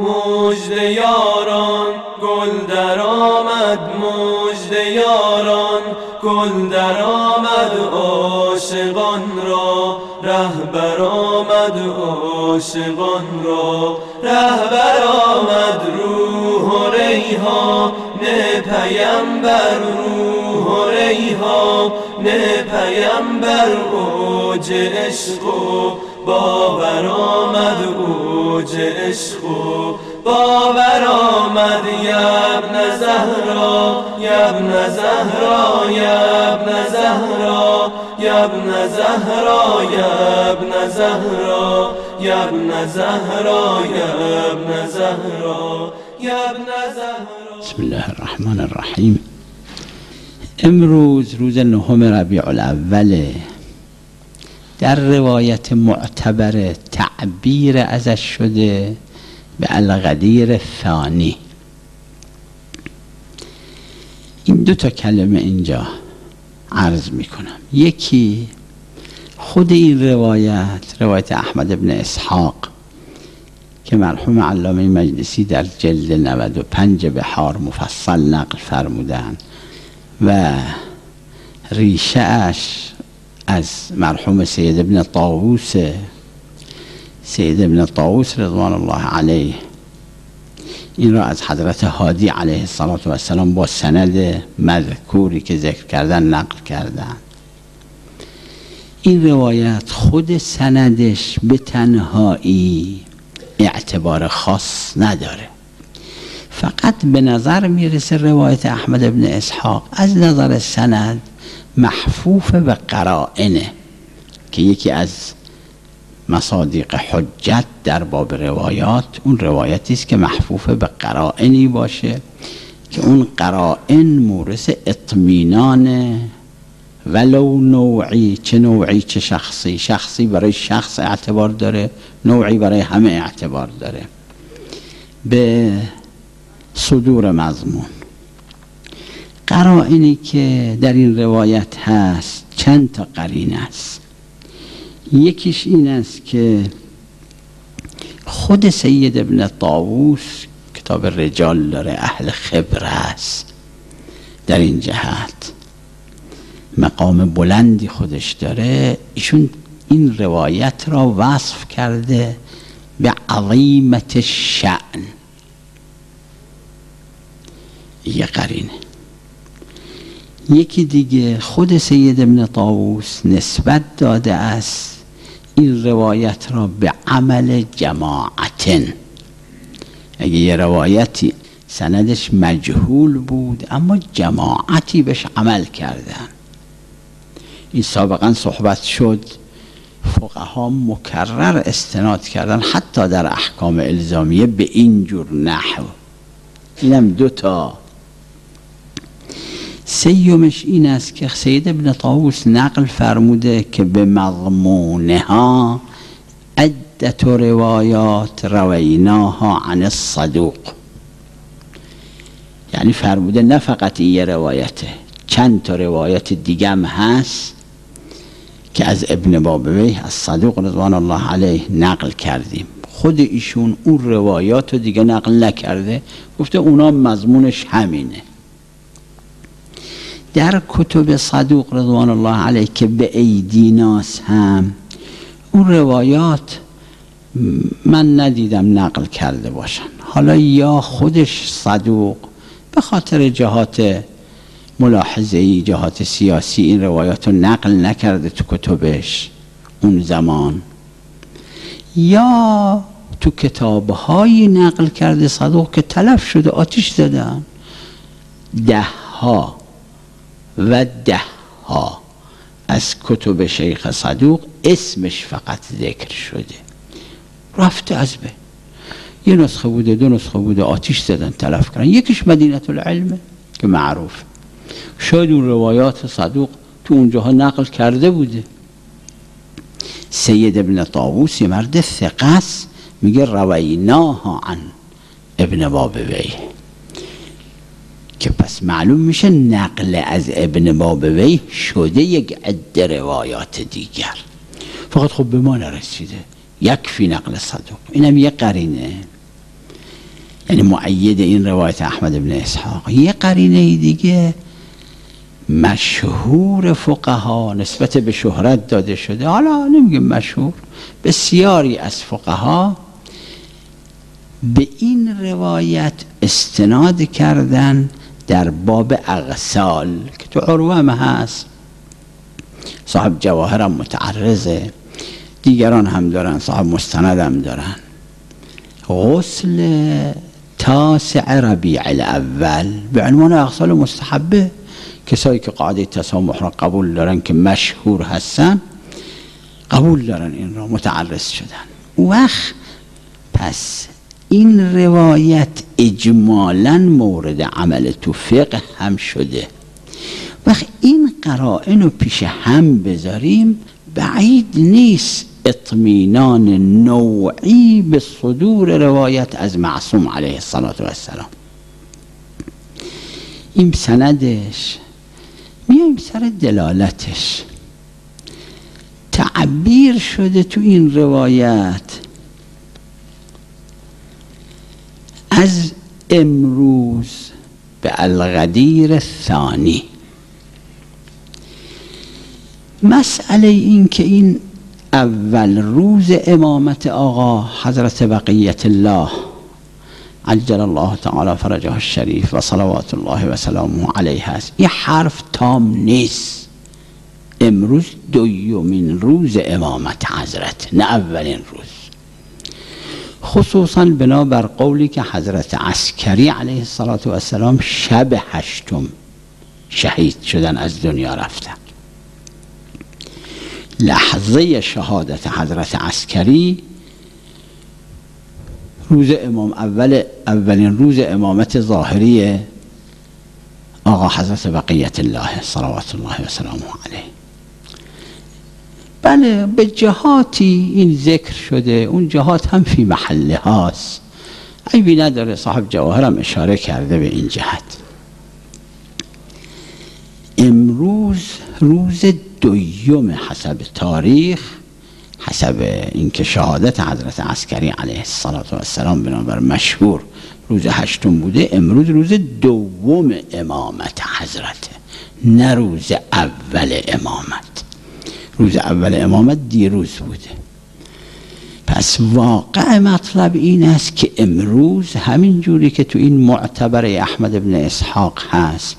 مجد یاران گل در آمد. مجد یاران گل در آمد. عاشقان را رهبر آمد. عاشقان را رهبر آمد. روح و ریحان پیمبر. روح و ریحان پیمبر. اوج عشق و باور آمد اوج عشق باور آمد یبن زهرا یبن زهرا یبن زهرا یبن زهرا یبن زهرا یبن زهرا یبن زهرا یبن زهرا. بسم الله الرحمن الرحیم. امروز روز نهم ربیع الاوله در روایت معتبر تعبیر ازش شده به الغدیر ثانی این دو تا کلمه اینجا عرض می‌کنم. یکی خود این روایت روایت احمد ابن اسحاق که مرحوم علامه مجلسی در جلد 95 بهار مفصل نقل فرمودن و ریشه اش از مرحوم سید ابن طاووس سید ابن طاووس رضوان الله علیه. این را از حضرت هادی علیه السلام با سند مذکوری که ذکر کردن نقل کردن. این روایت خود سندش به تنهایی اعتبار خاص نداره. فقط به نظر می‌رسه روایت احمد ابن اسحاق از نظر سند محفوف به قرائنه که یکی از مصادیق حجت در باب روایات اون روایتی است که محفوف به قرائنی باشه که اون قرائن مورس اطمینان ولو نوعی چه نوعی چه شخصی. شخصی برای شخص اعتبار داره نوعی برای همه اعتبار داره. به صدور مضمون. قرائنی که در این روایت هست چند تا قرین است. یکیش این است که خود سید ابن طاووس کتاب رجال داره اهل خبر است در این جهت. مقام بلندی خودش داره. ایشون این روایت را وصف کرده به عظیمت شعن یه قرینه. یکی دیگه خود سید ابن طاووس نسبت داده است این روایت را به عمل جماعتن. اگه یه روایتی سندش مجهول بود اما جماعتی بهش عمل کردن. این سابقا صحبت شد فقها مکرر استناد کردن حتی در احکام الزامیه به این جور نحو. اینم دو تا سیومش این است که سید ابن طاووس نقل فرموده که به مضمونها عدت روایات رویناها عن الصدوق. یعنی فرموده نه فقط این یه روایته چند تا روایت دیگم هست که از ابن بابوی از صدوق رضوان الله علیه نقل کردیم. خود ایشون اون روایات رو دیگه نقل نکرده گفته اونا مضمونش همینه. در کتب صدوق رضوان الله علیه که به ایدیناس هم اون روایات من ندیدم نقل کرده باشن. حالا یا خودش صدوق به خاطر جهات ملاحظه ای جهات سیاسی این روایات رو نقل نکرده تو کتبش اون زمان. یا تو کتابهایی نقل کرده صدوق که تلف شده آتیش زدن. ده ها و ده ها از کتب شیخ صدوق اسمش فقط ذکر شده. رفته از به یه نسخه بوده دو نسخه بوده آتیش زدن تلف کردن. یکیش مدینت العلمه که معروف شاید اون روایات صدوق تو اونجاها نقل کرده بوده. سید ابن طاووس مرد ثقس میگه رویناها عن ابن بابوی که پس معلوم میشه نقل از ابن بابوی شده یک عده روایات دیگر. فقط خب به ما نرسیده. یکفی نقل صدوق. اینم یه قرینه. یعنی معید این روایت احمد ابن اسحاق. یه قرینه دیگه مشهور فقها نسبت به شهرت داده شده. حالا نمیگه مشهور. بسیاری از فقها به این روایت استناد کردن در باب اغسال که تو عروه هم هست. صاحب جواهرم متعرضه. دیگران هم دارن صاحب مستند هم دارن. غسل تاسع ربیع الاول به عنوان اغسال مستحبه. کسایی که قاعده تسامح را قبول دارن که مشهور هستن قبول دارن این را متعرض شدن. وقت پس این روایت اجمالا مورد عمل تو فقه هم شده. وقت این قرائن رو پیش هم بذاریم بعید نیست اطمینان نوعی به صدور روایت از معصوم علیه السلام این سندش میایم سر دلالتش. تعبیر شده تو این روایت از امروز به الغدیر ثانی مسئله این که این اول روز امامت آقا حضرت بقیت الله عجل الله تعالی فرجه الشریف و صلوات الله و سلامه علیه است. یه حرف تام نیست. امروز دویومین روز امامت حضرت نه اولین روز. خصوصا بنابر قولی که حضرت عسکری علیه السلام شب هشتم شهید شدن از دنیا رفتن لحظه شهادت حضرت عسکری روز امام اول اولین روز امامت ظاهری آقا حضرت بقیت الله صلوات الله و سلامه علیه. بله به جهاتی این ذکر شده اون جهات هم فی محله هاست. عیبی نداره صاحب جواهرم اشاره کرده به این جهت. امروز روز دویم حسب تاریخ حسب اینکه شهادت حضرت عسکری علیه السلام بنابر مشهور روز هشتم بوده امروز روز دوم امامت حضرت نه روز اول امامت. روز اول امامت دیروز بوده. پس واقع مطلب این است که امروز همین جوری که تو این معتبر احمد ابن اسحاق هست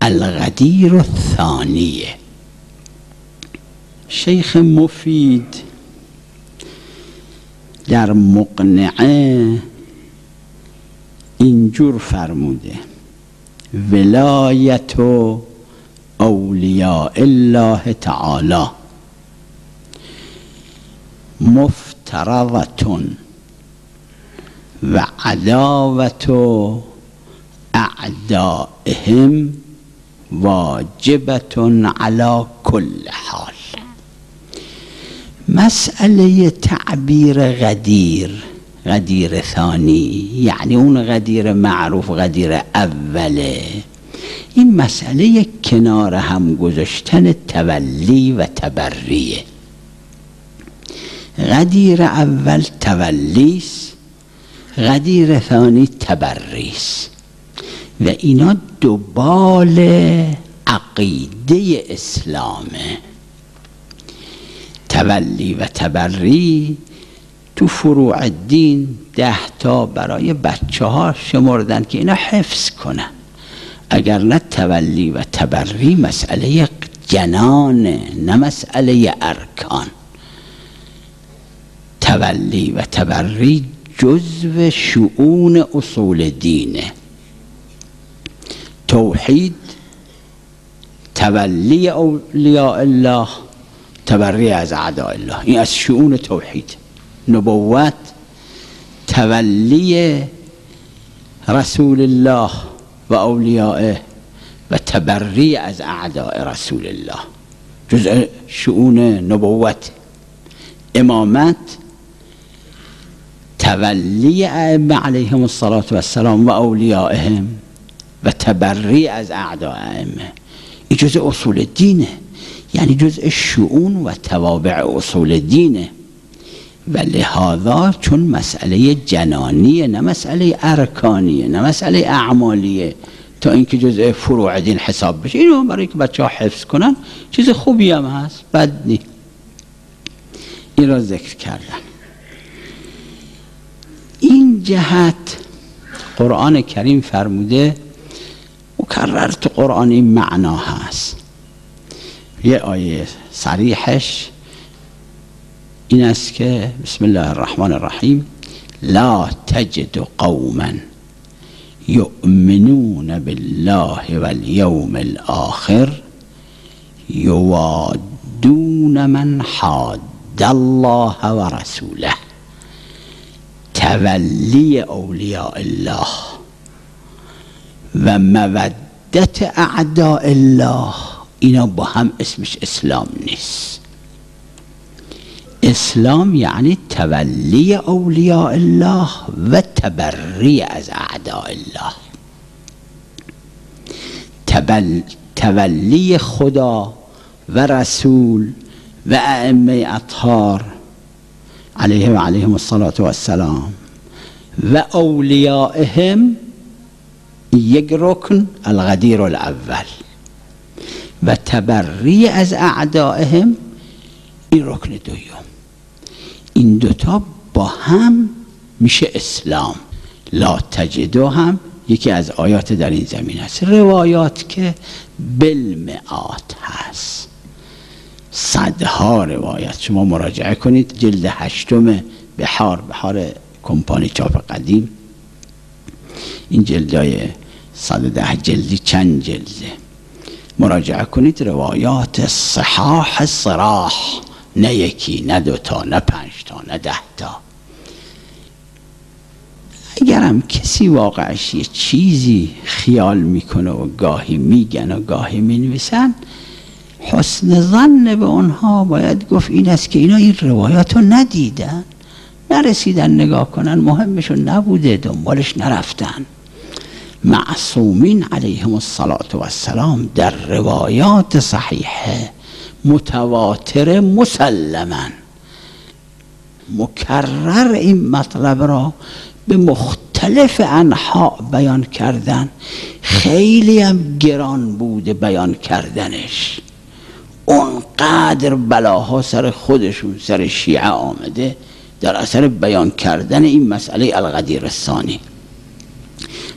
الغدیر الثانیه. شیخ مفید در مقنعه اینجور فرموده ولایت اولیاء الله تعالی مفترضتون و عداوت اعدائهم واجبتون علی کل حال. مسئله تعبیر غدیر غدیر ثانی یعنی اون غدیر معروف غدیر اوله. این مسئله کنار هم گذاشتن تولی و تبریه. غدیر اول تولیس غدیر ثانی تبریس. و اینا دوبال عقیده اسلامه. تولی و تبری تو فروع الدین ده تا برای بچه ها شمردن که اینا حفظ کنن. اگر نه تولی و تبری مسئله جنانه نه مسئله ارکان. تولی و تبری جزو شعون اصول دینه. توحید تولی اولیاء الله تبری از اعداء الله. این از شعون توحید. نبوت تولی رسول الله و اولیائه و تبری از اعداء رسول الله. جزء شعون نبوت. امامت تولی ائمه علیهم الصلاة والسلام و اولیائهم و تبری از اعداء ائمه. این جزء اصول دینه. یعنی جزء شعون و توابع اصول دینه. و لحاظا چون مسئله جنانیه نه مسئله ارکانیه نه مسئله اعمالیه تا اینکه جزء فروع دین حساب بشه. اینو برای که بچه ها حفظ کنن چیز خوبی هم هست بد نی این را ذکر کردم این جهت قرآن کریم فرموده مکرر تو قرآن این معنا هست. یه آیه صریحش این است که بسم الله الرحمن الرحیم لا تجد قوما يؤمنون بالله واليوم الآخر يوادون من حاد الله ورسوله تولی اولیاء الله و مودت اعداء الله. اینا با هم اسمش اسلام نیست. اسلام یعنی تولی اولیاء الله و تبری از اعداء الله. تبل تولی خدا و رسول و ائمه اطهار علیه و علیهم الصلاة والسلام. و اولیائهم یک رکن الغدیر الاول و تبری از اعدائهم این رکن دویم. این دوتا با هم میشه اسلام. لا تجدو هم یکی از آیات در این زمین هست روایات که بالمئات هست. صدها روایت. شما مراجعه کنید. جلد هشتم بحار بحار کمپانی چاپ قدیم. این جلدای صد ده جلدی چند جلده؟ مراجعه کنید روایات صحاح صراح. نه یکی نه دوتا نه پنج تا نه ده تا. اگرم کسی واقعش یه چیزی خیال می‌کنه و گاهی میگن و گاهی می‌نویسن حسن ظن به اونها باید گفت این است که اینا این روایات رو ندیدن. نرسیدن نگاه کنن. مهمشون نبوده دنبالش نرفتن. معصومین علیهم الصلاة والسلام در روایات صحیحه. متواتر مسلما مکرر این مطلب را به مختلف انحاء بیان کردن. خیلی هم گران بوده بیان کردنش. اونقدر بلاها سر خودشون سر شیعه آمده. در اثر بیان کردن این مسئله الغدیر الثانی.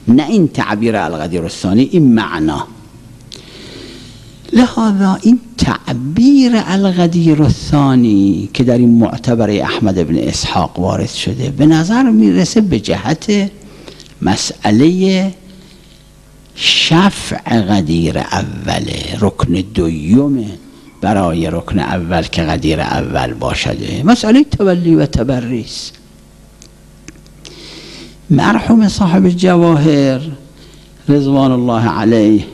نه این تعبیر الغدیر الثانی این معنا. لحاظا این تعبیر الغدیر الثانی که در این معتبر احمد ابن اسحاق وارد شده به نظر می‌رسه به جهت مسئله شفع غدیر اوله رکن دویومه برای رکن اول که قدیر اول باشده مسئله تولی و تبریس مرحوم صاحب جواهر رضوان الله علیه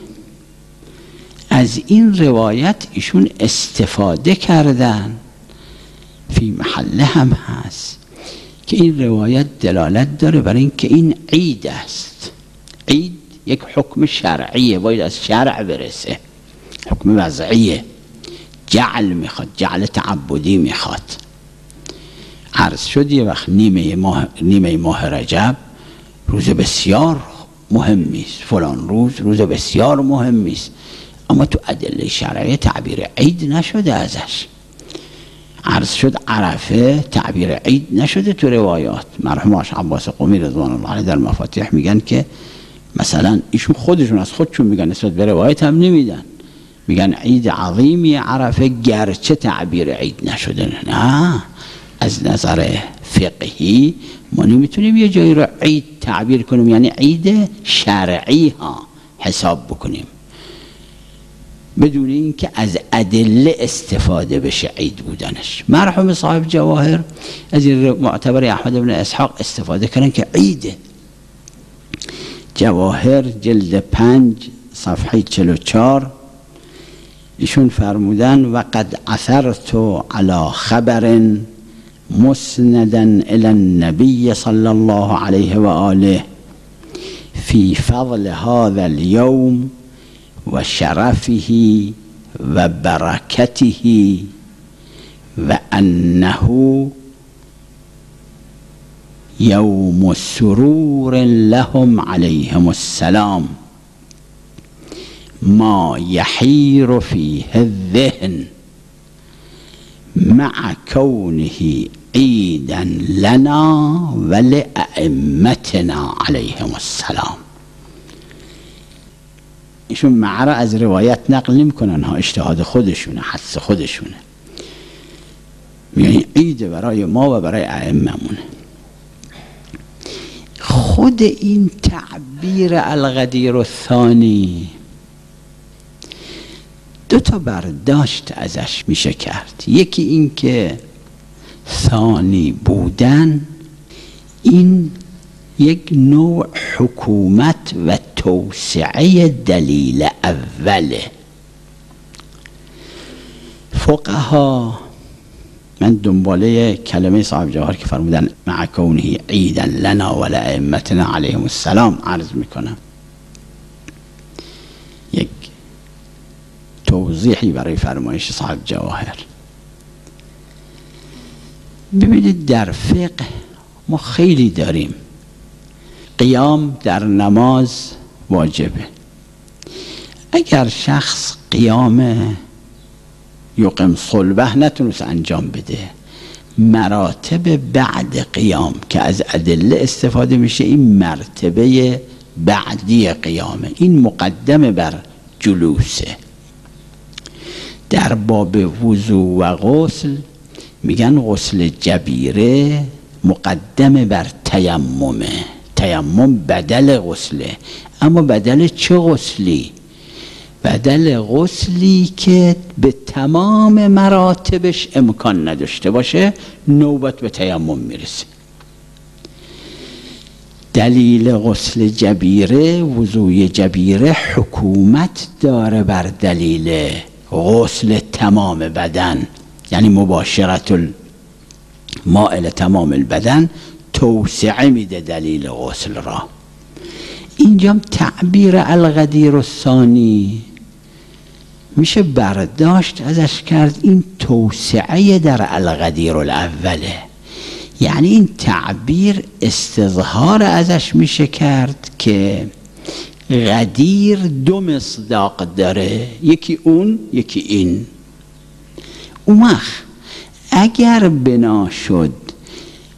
از این روایت ایشون استفاده کردن. فی محله هم هست که این روایت دلالت داره برای اینکه این عید است. عید یک حکم شرعیه باید از شرع برسه. حکم وضعیه. جعل می‌خواد جعل تعبدی می‌خواد. عرض شد یه وقت نیمه ماه, نیمه ماه رجب روز بسیار مهمی است فلان روز روز بسیار مهمی است اما تو ادله شرعی تعبیر عید نشده ازش. عرض شد عرفه تعبیر عید نشده تو روایات. مرحوم آش عباس قومی رضوان الله علیه در مفاتیح میگن که مثلا ایشون خودشون از خودشون میگن نسبت به روایت هم نمیدن. میگن عید عظیمی عرفه گرچه تعبیر عید نشده. نه از نظر فقهی ما نمی‌تونیم یه جایی رو عید تعبیر کنیم یعنی عید شرعی ها حساب بکنیم. بدون اینکه از ادله استفاده بشه عید بودنش. مرحوم صاحب جواهر از این معتبر احمد بن اسحاق استفاده کردن که عیده جواهر جلد پنج صفحه 44 ایشون فرمودن و قد اثرت على خبر مسندا إلى النبي صلى الله عليه وآله في فضل هذا اليوم وشرفه وبركته وأنه یوم سرور لهم علیهم السلام. ما یحیر فیه الذهن مع کونه عیدا لنا و لأئمتنا علیهم السلام. ایشون معرا از روایت نقل نمیکنن ها اجتهاد خودشونه حدس خودشونه. میگن عید برای ما و برای ائممونه خود این تعبیر الغدیر الثانی دو تا برداشت ازش میشه کرد. یکی این که ثانی بودن این یک نوع حکومت و توسعه دلیل اوله. فقها من دنباله کلمه صاحب جواهر که فرمودن مع کونه عیدا لنا و لائمتنا علیهم السلام عرض می‌کنم یک توضیحی برای فرمایش صاحب جواهر. ببینید در فقه ما خیلی داریم. قیام در نماز واجبه. اگر شخص قیام یقم صلبه نتونست انجام بده مراتب بعد قیام که از ادله استفاده میشه این مرتبه بعدی قیامه. این مقدم بر جلوسه. در باب وضوع و غسل میگن غسل جبیره مقدم بر تیممه. تیمم بدل غسله. اما بدل چه غسلی؟ بدل غسلی که به تمام مراتبش امکان نداشته باشه نوبت به تیمم می‌رسه. دلیل غسل جبیره وضوع جبیره حکومت داره بر دلیل غسل تمام بدن یعنی مباشرت مائل تمام البدن توسعه میده دلیل غسل را. اینجا تعبیر الغدیر الثانی میشه برداشت ازش کرد این توسعه در الغدیر الاوله. یعنی این تعبیر استظهار ازش میشه کرد که غدیر دو مصداق داره. یکی اون یکی این. اومخ اگر بنا شد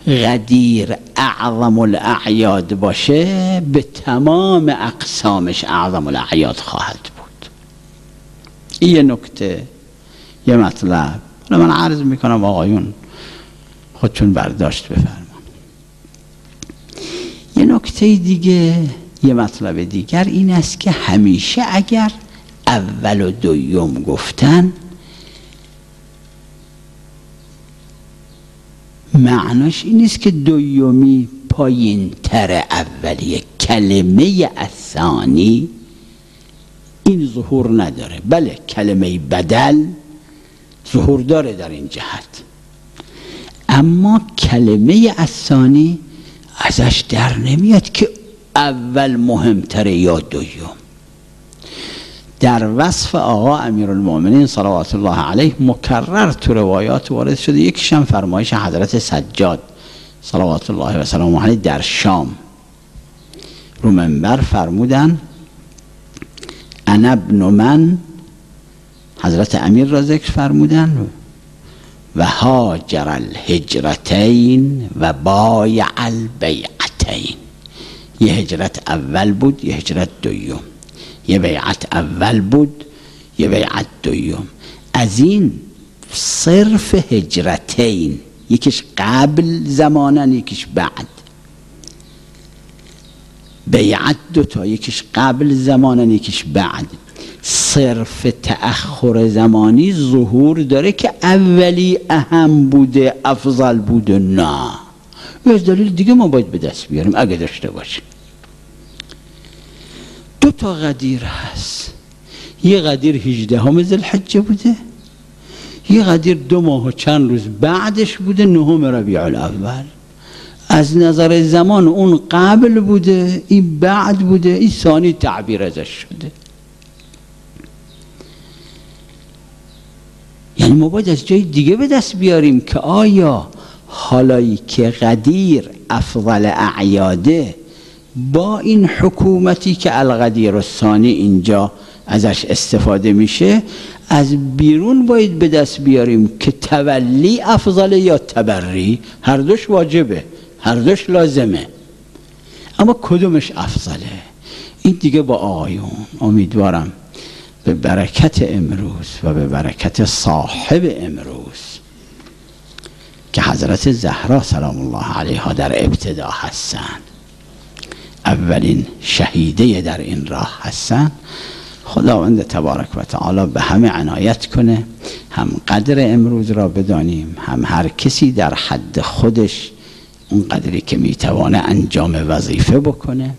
غدیر اعظم الاعیاد باشه به تمام اقسامش اعظم الاعیاد خواهد بود. یه نکته یه مطلب. من عرض می‌کنم آقایون خودشون برداشت بفرمان یه نکته دیگه یه مطلب دیگر این است که همیشه اگر اول و دوم گفتن معناش این نیست که دومی پایین تر اولیه کلمه اثانی این ظهور نداره. بله کلمه بدل ظهور داره در این جهت. اما کلمه اثانی ازش در نمیاد که اول مهمتره یا دوم در وصف آقا امیر المؤمنین صلوات الله علیه مکرر تو روایات وارد شده. یکیشم فرمایش حضرت سجاد صلوات الله و سلام علیه در شام. رو منبر فرمودن انا ابن من. حضرت امیر را ذکر فرمودن و هاجر الهجرتین و بایع البیعتین. یه هجرت اول بود یه هجرت دوم یه بیعت اول بود یه بیعت دوم از این صرف هجرتین یکیش قبل زمانن یکیش بعد. بیعت دوتا یکیش قبل زمانن یکیش بعد. صرف تأخر زمانی ظهور داره که اولی اهم بوده افضل بوده نه. یه از دلیل دیگه ما باید به دست بیاریم اگه داشته باشیم دو تا قدیر هست یه قدیر هجده همه الحجه بوده یه قدیر دو ماه و چند روز بعدش بوده نهم ربیع الاول از نظر زمان اون قبل بوده این بعد بوده این ثانی تعبیر ازش شده ما باید از جای دیگه به دست بیاریم که آیا حالایی که قدیر افضل اعیاده با این حکومتی که القدیر الثانی اینجا ازش استفاده میشه از بیرون باید به دست بیاریم که تولی افضل یا تبری هر دوش واجبه هر دوش لازمه. اما کدومش افضله؟ این دیگه با آقایون امیدوارم به برکت امروز و به برکت صاحب امروز که حضرت زهرا سلام الله علیها در ابتدا هستند اولین شهیده در این راه هستند خداوند تبارک و تعالی به همه عنایت کنه. هم قدر امروز را بدانیم هم هر کسی در حد خودش اون قدری که می‌توانه انجام وظیفه بکنه.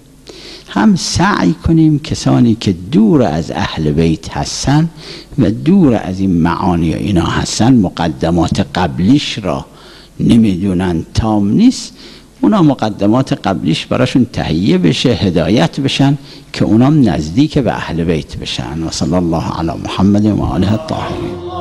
هم سعی کنیم کسانی که دور از اهل بیت هستن و دور از این معانی و اینا هستن مقدمات قبلیش را نمی‌دونن. تام نیست. اونا مقدمات قبلیش براشون تهیه بشه هدایت بشن که اونام نزدیک به اهل بیت بشن. و صلی الله علی محمد و آله الطاهرین.